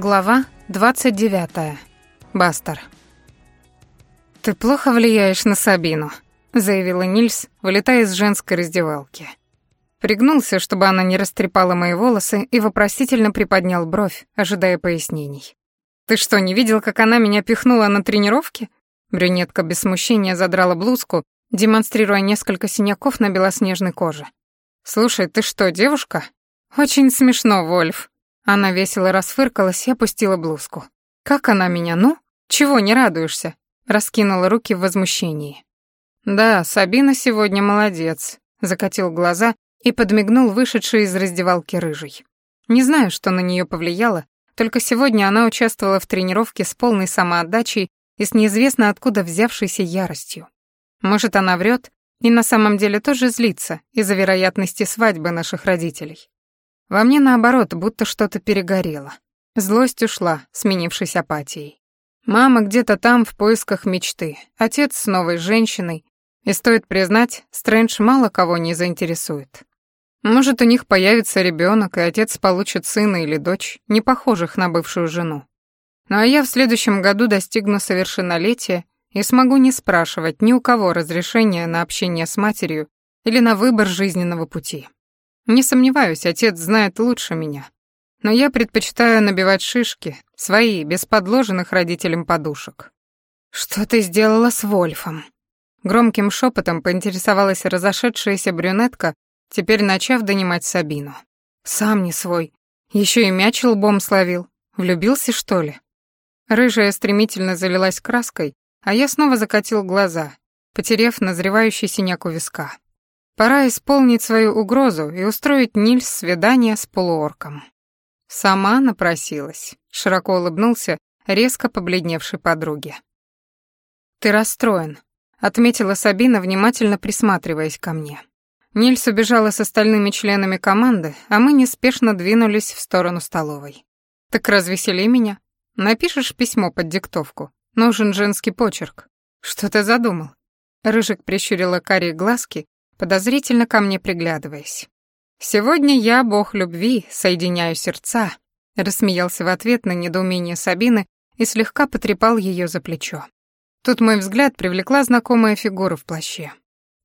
Глава 29. Бастер. «Ты плохо влияешь на Сабину», — заявила Нильс, вылетая из женской раздевалки. Пригнулся, чтобы она не растрепала мои волосы, и вопросительно приподнял бровь, ожидая пояснений. «Ты что, не видел, как она меня пихнула на тренировке?» Брюнетка без смущения задрала блузку, демонстрируя несколько синяков на белоснежной коже. «Слушай, ты что, девушка?» «Очень смешно, Вольф», она весело расфыркалась и опустила блузку. «Как она меня, ну? Чего не радуешься?» Раскинула руки в возмущении. «Да, Сабина сегодня молодец», — закатил глаза и подмигнул вышедший из раздевалки рыжий. Не знаю, что на нее повлияло, только сегодня она участвовала в тренировке с полной самоотдачей и с неизвестно откуда взявшейся яростью. Может, она врет и на самом деле тоже злится из-за вероятности свадьбы наших родителей. Во мне, наоборот, будто что-то перегорело. Злость ушла, сменившись апатией. Мама где-то там в поисках мечты, отец с новой женщиной, и стоит признать, Стрэндж мало кого не заинтересует. Может, у них появится ребенок, и отец получит сына или дочь, не похожих на бывшую жену. Ну а я в следующем году достигну совершеннолетия и смогу не спрашивать ни у кого разрешения на общение с матерью или на выбор жизненного пути. Не сомневаюсь, отец знает лучше меня. Но я предпочитаю набивать шишки, свои, без подложенных родителям подушек. «Что ты сделала с Вольфом?» Громким шепотом поинтересовалась разошедшаяся брюнетка, теперь начав донимать Сабину. «Сам не свой. Еще и мяч лбом словил. Влюбился, что ли?» Рыжая стремительно залилась краской, а я снова закатил глаза, потеряв назревающий синяк у виска. Пора исполнить свою угрозу и устроить Нильс свидание с полуорком. Сама напросилась, широко улыбнулся резко побледневшей подруге. «Ты расстроен», — отметила Сабина, внимательно присматриваясь ко мне. Нильс убежала с остальными членами команды, а мы неспешно двинулись в сторону столовой. «Так развесели меня. Напишешь письмо под диктовку. Нужен женский почерк. Что ты задумал?» Рыжик прищурила карие глазки подозрительно ко мне приглядываясь. «Сегодня я, бог любви, соединяю сердца», — рассмеялся в ответ на недоумение Сабины и слегка потрепал ее за плечо. Тут мой взгляд привлекла знакомая фигура в плаще.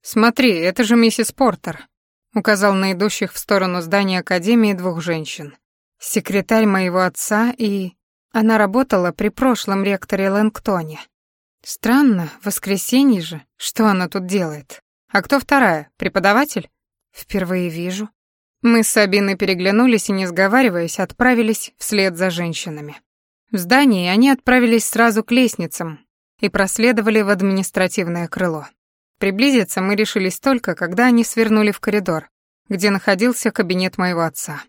«Смотри, это же миссис Портер», — указал на идущих в сторону здания Академии двух женщин. «Секретарь моего отца и...» Она работала при прошлом ректоре Лэнгтоне. Странно, воскресенье же, что она тут делает? «А кто вторая? Преподаватель?» «Впервые вижу». Мы с Сабиной переглянулись и, не сговариваясь, отправились вслед за женщинами. В здании они отправились сразу к лестницам и проследовали в административное крыло. Приблизиться мы решились только, когда они свернули в коридор, где находился кабинет моего отца.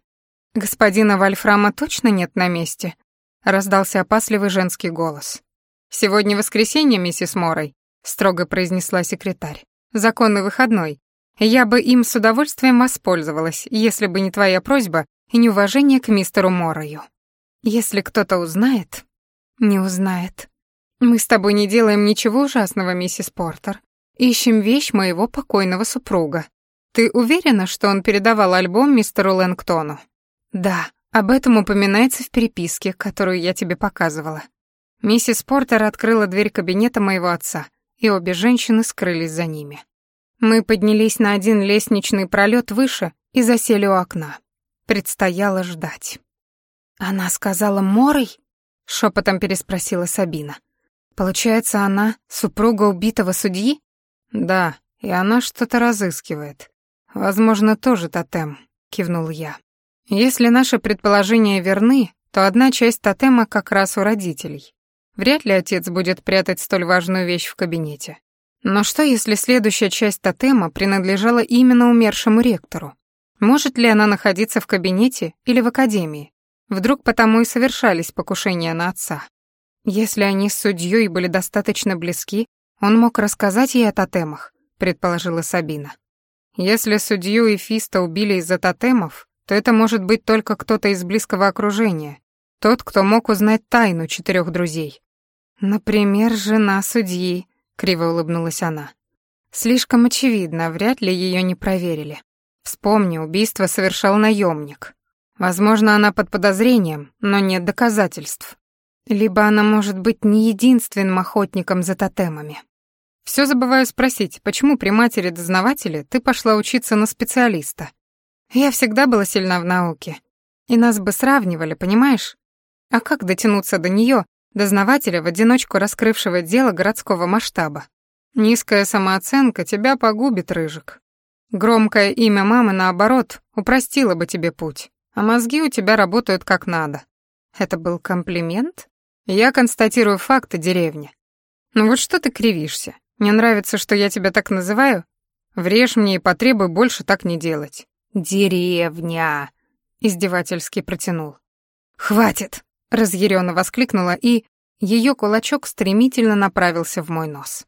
«Господина Вольфрама точно нет на месте?» — раздался опасливый женский голос. «Сегодня воскресенье, миссис Морой», — строго произнесла секретарь законный выходной. Я бы им с удовольствием воспользовалась, если бы не твоя просьба и неуважение к мистеру Морою. Если кто-то узнает... Не узнает. Мы с тобой не делаем ничего ужасного, миссис Портер. Ищем вещь моего покойного супруга. Ты уверена, что он передавал альбом мистеру Лэнгтону? Да, об этом упоминается в переписке, которую я тебе показывала. Миссис Портер открыла дверь кабинета моего отца и обе женщины скрылись за ними. Мы поднялись на один лестничный пролет выше и засели у окна. Предстояло ждать. «Она сказала Морой?» — шепотом переспросила Сабина. «Получается, она супруга убитого судьи?» «Да, и она что-то разыскивает. Возможно, тоже тотем», — кивнул я. «Если наши предположения верны, то одна часть тотема как раз у родителей. Вряд ли отец будет прятать столь важную вещь в кабинете. Но что, если следующая часть тотема принадлежала именно умершему ректору? Может ли она находиться в кабинете или в академии? Вдруг потому и совершались покушения на отца. Если они с судьей были достаточно близки, он мог рассказать ей о тотемах, предположила Сабина. Если судью и Фиста убили из-за тотемов, то это может быть только кто-то из близкого окружения, тот, кто мог узнать тайну четырех друзей. «Например, жена судьи», — криво улыбнулась она. «Слишком очевидно, вряд ли ее не проверили. Вспомни, убийство совершал наемник. Возможно, она под подозрением, но нет доказательств. Либо она может быть не единственным охотником за тотемами. Все забываю спросить, почему при матери-дознавателе ты пошла учиться на специалиста? Я всегда была сильна в науке. И нас бы сравнивали, понимаешь? А как дотянуться до нее, дознавателя, в одиночку раскрывшего дело городского масштаба? Низкая самооценка тебя погубит, Рыжик. Громкое имя мамы, наоборот, упростило бы тебе путь, а мозги у тебя работают как надо. Это был комплимент? Я констатирую факты деревни. Ну вот что ты кривишься? Не нравится, что я тебя так называю? Врежь мне и потребуй больше так не делать. Деревня, издевательски протянул. Хватит, разъяренно воскликнула и ее кулачок стремительно направился в мой нос.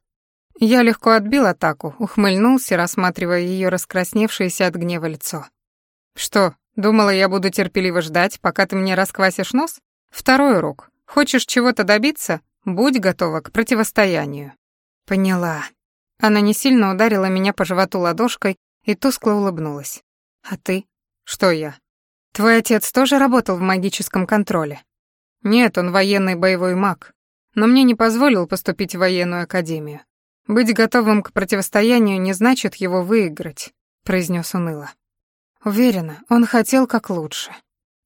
Я легко отбил атаку, ухмыльнулся, рассматривая ее раскрасневшееся от гнева лицо. Что, думала, я буду терпеливо ждать, пока ты мне расквасишь нос? Второй урок. Хочешь чего-то добиться? Будь готова к противостоянию. Поняла. Она не сильно ударила меня по животу ладошкой и тускло улыбнулась. А ты? Что я? Твой отец тоже работал в магическом контроле? Нет, он военный боевой маг, но мне не позволил поступить в военную академию. Быть готовым к противостоянию не значит его выиграть, произнес уныло. Уверена, он хотел как лучше.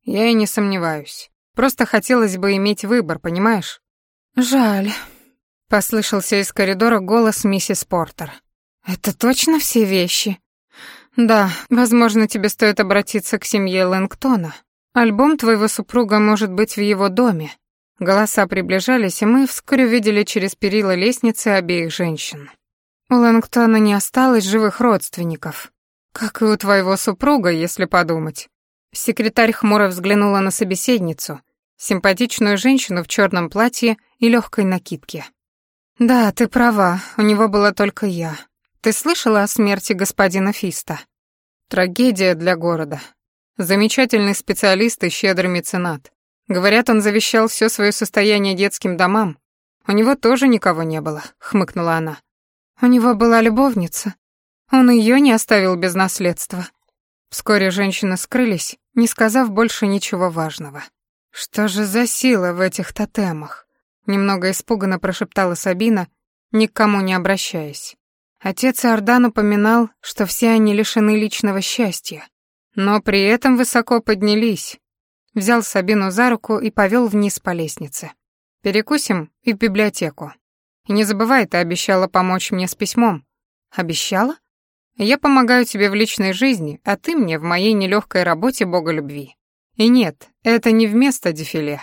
Я и не сомневаюсь. Просто хотелось бы иметь выбор, понимаешь? Жаль. Послышался из коридора голос миссис Портер. «Это точно все вещи?» «Да, возможно, тебе стоит обратиться к семье Лэнгтона. Альбом твоего супруга может быть в его доме». Голоса приближались, и мы вскоре увидели через перила лестницы обеих женщин. У Лэнгтона не осталось живых родственников. Как и у твоего супруга, если подумать. Секретарь хмуро взглянула на собеседницу, симпатичную женщину в черном платье и легкой накидке. «Да, ты права, у него была только я. Ты слышала о смерти господина Фиста?» «Трагедия для города. Замечательный специалист и щедрый меценат. Говорят, он завещал все свое состояние детским домам. У него тоже никого не было», — хмыкнула она. «У него была любовница. Он ее не оставил без наследства». Вскоре женщины скрылись, не сказав больше ничего важного. «Что же за сила в этих тотемах?» Немного испуганно прошептала Сабина, ни к кому не обращаясь. Отец Иордан упоминал, что все они лишены личного счастья, но при этом высоко поднялись. Взял Сабину за руку и повел вниз по лестнице. «Перекусим и в библиотеку. И не забывай, ты обещала помочь мне с письмом». «Обещала?» «Я помогаю тебе в личной жизни, а ты мне в моей нелегкой работе бога любви». «И нет, это не вместо дефиле».